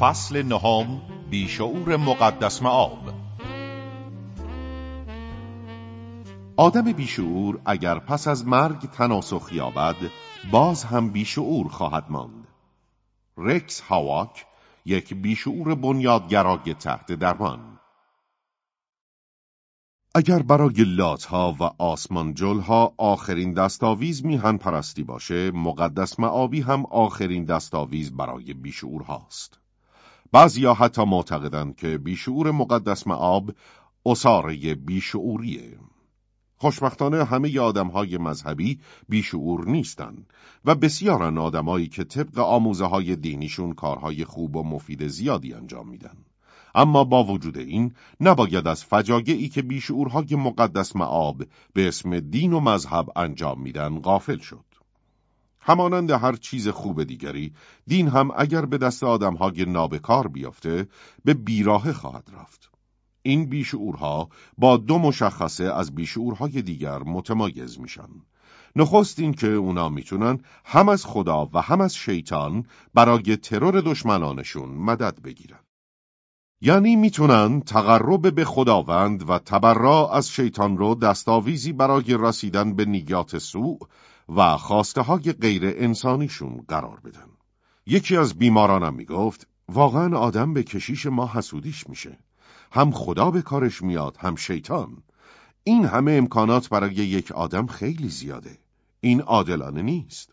فصل نهم بیشعور مقدس معاب آدم بیشعور اگر پس از مرگ تناسخ یابد باز هم بیشعور خواهد ماند. رکس هاواک یک بیشعور بنیادگرای تحت درمان. اگر برای لات ها و آسمانجل ها آخرین دستاویز میهن پرستی باشه مقدس معابی هم آخرین دستاویز برای بیشعور هاست. بعضیا حتی معتقدند که بیشعور مقدس معاب اصاره بیشعوریه خوشبختانه همه آدم های مذهبی بیشعور نیستند و بسیارن آدمایی که طبق آموزه های دینیشون کارهای خوب و مفید زیادی انجام میدن. اما با وجود این نباید از فجاگعی که بیشعورهای مقدس معاب به اسم دین و مذهب انجام میدن غافل شد. همانند هر چیز خوب دیگری دین هم اگر به دست آدمهای نابکار بیافته به بیراه خواهد رفت. این بیشعورها با دو مشخصه از بیشعورهای دیگر متمایز میشن. نخست این که اونا می‌تونن هم از خدا و هم از شیطان برای ترور دشمنانشون مدد بگیرن. یعنی می‌تونن تقرب به خداوند و تبرا از شیطان رو دستاویزی برای رسیدن به نیات سوء و خواسته های غیر انسانیشون قرار بدن. یکی از بیمارانم می‌گفت واقعا آدم به کشیش ما حسودیش میشه. هم خدا به کارش میاد هم شیطان. این همه امکانات برای یک آدم خیلی زیاده. این عادلانه نیست.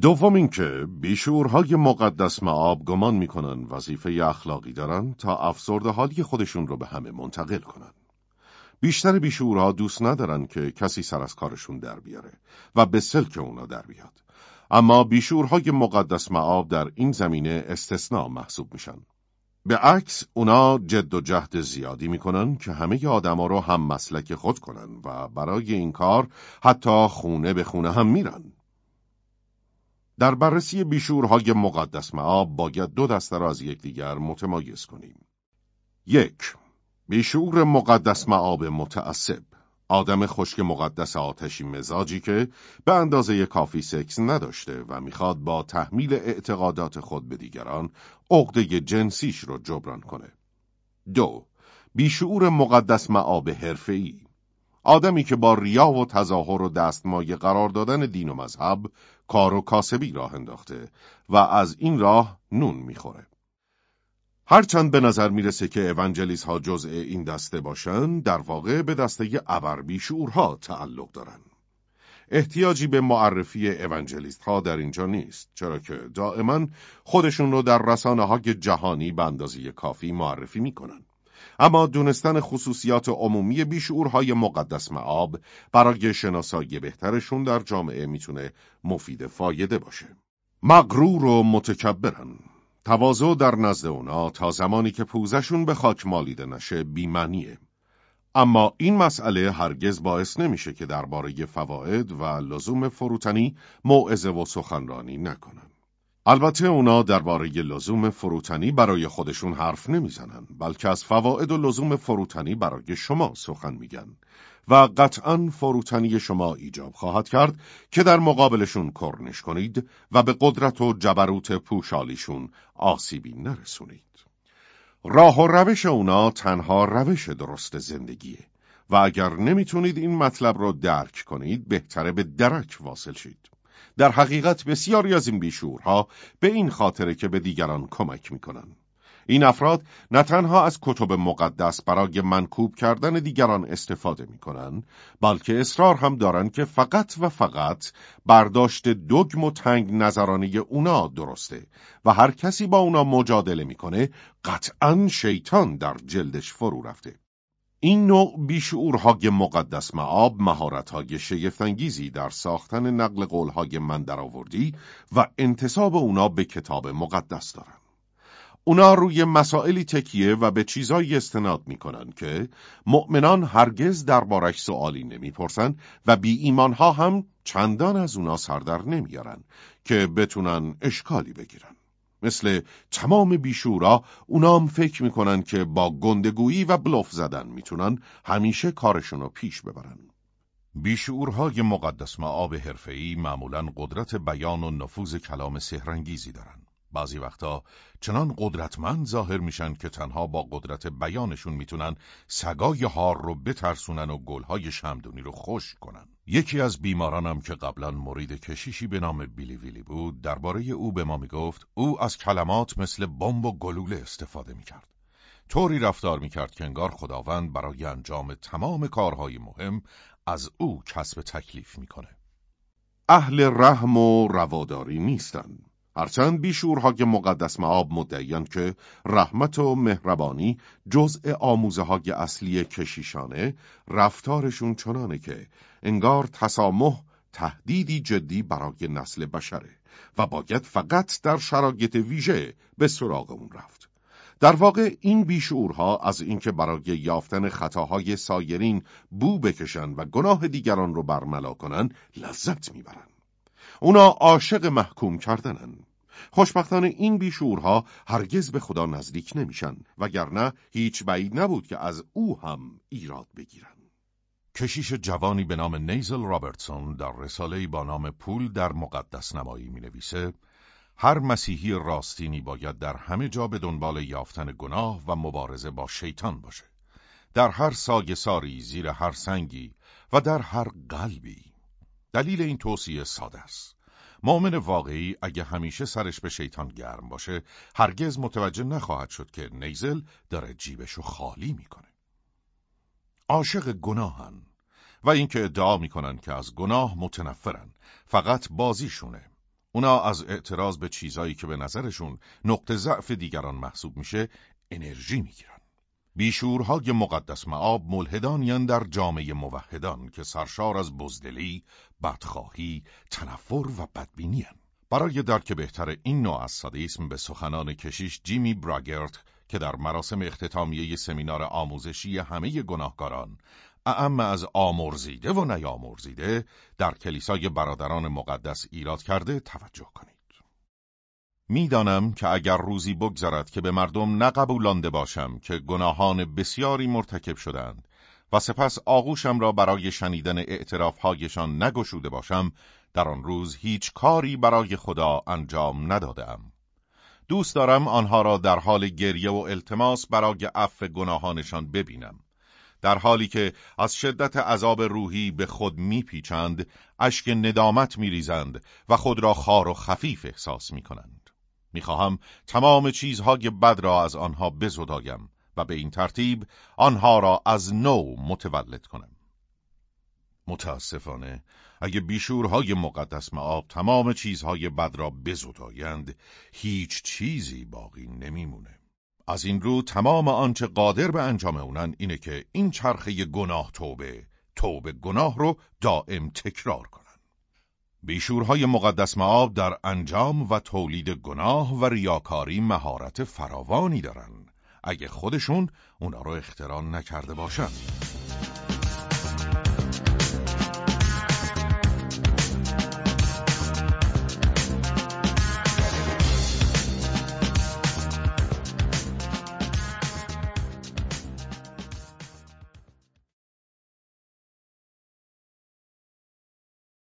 دوم اینکه بیشورهای مقدس معاب گمان می‌کنن وظیفه اخلاقی دارن تا افسرده حالی خودشون رو به همه منتقل کنن. بیشتر بیشورها دوست ندارن که کسی سر از کارشون در بیاره و به سلک اونا در بیاد. اما بیشورهای مقدس معاب در این زمینه استثناء محسوب میشن. به عکس اونا جد و جهد زیادی می‌کنن که همه آدما رو هم مسلک خود کنن و برای این کار حتی خونه به خونه هم میرن. در بررسی بیشورهای مقدس معاب باید دو دسته را از یکدیگر متمایز کنیم. یک بیشور مقدس معاب متعصب آدم خشک مقدس آتشی مزاجی که به اندازه کافی سکس نداشته و می‌خواد با تحمیل اعتقادات خود به دیگران عقده جنسیش رو جبران کنه. دو بیشعور مقدس معاب حرفه‌ای آدمی که با ریا و تظاهر و دستمایه قرار دادن دین و مذهب کار و کاسبی راه انداخته و از این راه نون می‌خوره. هرچند به نظر می‌رسه که اوانجلیس ها جزء این دسته باشن، در واقع به دسته ابربی شعورها تعلق دارن. احتیاجی به معرفی اوانجلیست ها در اینجا نیست، چرا که دائما خودشون رو در رسانه های جهانی به اندازه کافی معرفی می‌کنن. اما دونستن خصوصیات عمومی بیشعورهای مقدس معاب برای شناسایی بهترشون در جامعه می‌تونه مفید فایده باشه. مغرور و متکبرن. تواضع در نزد اونا تا زمانی که پوزشون به خاک مالیده نشه بیمنیه. اما این مسئله هرگز باعث نمیشه که درباره فواید و لزوم فروتنی موعظه و سخنرانی نکنن. البته اونا درباره لزوم فروتنی برای خودشون حرف نمی‌زنن بلکه از فواید و لزوم فروتنی برای شما سخن میگن و قطعا فروتنی شما ایجاب خواهد کرد که در مقابلشون کرنش کنید و به قدرت و جبروت پوشالیشون آسیبی نرسونید. راه و روش اونا تنها روش درست زندگیه و اگر نمی‌تونید این مطلب رو درک کنید بهتره به درک واصل شید. در حقیقت بسیاری از این بیشورها به این خاطره که به دیگران کمک می‌کنن. این افراد نه تنها از کتب مقدس برای منکوب کردن دیگران استفاده می‌کنن بلکه اصرار هم دارن که فقط و فقط برداشت دگم و تنگ نظرانه اونا درسته و هر کسی با اونا مجادله می‌کنه قطعا شیطان در جلدش فرو رفته. این نوع بیشعورهای مقدس معاب مهارتهای شگفتانگیزی در ساختن نقل قولهای من درآوردی و انتصاب اونا به کتاب مقدس دارن. اونا روی مسائلی تکیه و به چیزایی استناد می‌کنن که مؤمنان هرگز دربارش سوالی نمی‌پرسن و بی ایمانها هم چندان از اونا سردر نمیارن که بتونن اشکالی بگیرن. مثل تمام بیشورا اونام فکر می‌کنن که با گندگویی و بلوف زدن می‌تونن همیشه کارشون رو پیش ببرن. بیشورهای مقدس معاب حرفه‌ای معمولا قدرت بیان و نفوذ کلام سهرنگیزی دارن. بعضی وقتا چنان قدرتمند ظاهر میشن که تنها با قدرت بیانشون می‌تونن سگای هار رو بترسونن و گلهای شمدونی رو خوش کنن. یکی از بیمارانم که قبلا مرید کشیشی به نام بیلی ویلی بود درباره او به ما می‌گفت او از کلمات مثل بمب و گلوله استفاده می‌کرد. طوری رفتار می‌کرد که انگار خداوند برای انجام تمام کارهای مهم از او کسب تکلیف می‌کنه. اهل رحم و رواداری نیستند. هرچند بیشورهای مقدس معاب مدعیان که رحمت و مهربانی جزء آموزه های اصلی کشیشانه رفتارشون چنانه که انگار تسامح تهدیدی جدی برای نسل بشره و باید فقط در شرایط ویژه به سراغ اون رفت. در واقع این بیشعورها از اینکه برای یافتن خطاهای سایرین بو بکشن و گناه دیگران رو برملا کنن لذت می‌برن. اونا عاشق محکوم کردنن. خوشبختانه این بیشورها هرگز به خدا نزدیک نمیشن وگرنه هیچ بعید نبود که از او هم ایراد بگیرن. کشیش جوانی به نام نیزل رابرتسون در رساله‌ای با نام پول در مقدس نمایی می نویسه هر مسیحی راستینی باید در همه جا به دنبال یافتن گناه و مبارزه با شیطان باشه. در هر ساگ ساری، زیر هر سنگی و در هر قلبی. دلیل این توصیه ساده است. مؤمن واقعی اگه همیشه سرش به شیطان گرم باشه هرگز متوجه نخواهد شد که نیزل داره جیبشو خالی می‌کنه. عاشق گناهن و اینکه ادعا می‌کنن که از گناه متنفرن فقط بازیشونه اونا از اعتراض به چیزایی که به نظرشون نقطه ضعف دیگران محسوب میشه انرژی می‌گیرن. بیشورهای مقدس معاب ملحدانیان در جامعه موحدان که سرشار از بزدلی، بدخواهی، تنفر و بدبینیان. برای درک بهتر این نوع از سادیسم به سخنان کشیش جیمی براگرت که در مراسم اختتامیه سمینار آموزشی همه گناهکاران اعم از آمرزیده و نیامرزیده در کلیسای برادران مقدس ایراد کرده توجه کنید. می‌دانم که اگر روزی بگذرد که به مردم نقبولانده باشم که گناهان بسیاری مرتکب شدند و سپس آغوشم را برای شنیدن اعترافهایشان نگشوده باشم در آن روز هیچ کاری برای خدا انجام ندادم. دوست دارم آنها را در حال گریه و التماس برای عفو گناهانشان ببینم. در حالی که از شدت عذاب روحی به خود میپیچند، اشک ندامت میریزند و خود را خار و خفیف احساس می‌کنند. می‌خواهم تمام چیزهای بد را از آنها بزدایم و به این ترتیب آنها را از نو متولد کنم. متاسفانه اگه بیشورهای مقدس معاب تمام چیزهای بد را بزدایند هیچ چیزی باقی نمیمونه. از این رو تمام آنچه قادر به انجام اونن اینه که این چرخه گناه توبه توبه گناه رو دائم تکرار کنن. بیشورهای مقدس معاب در انجام و تولید گناه و ریاکاری مهارت فراوانی دارن اگه خودشون اونا رو اختراع نکرده باشن.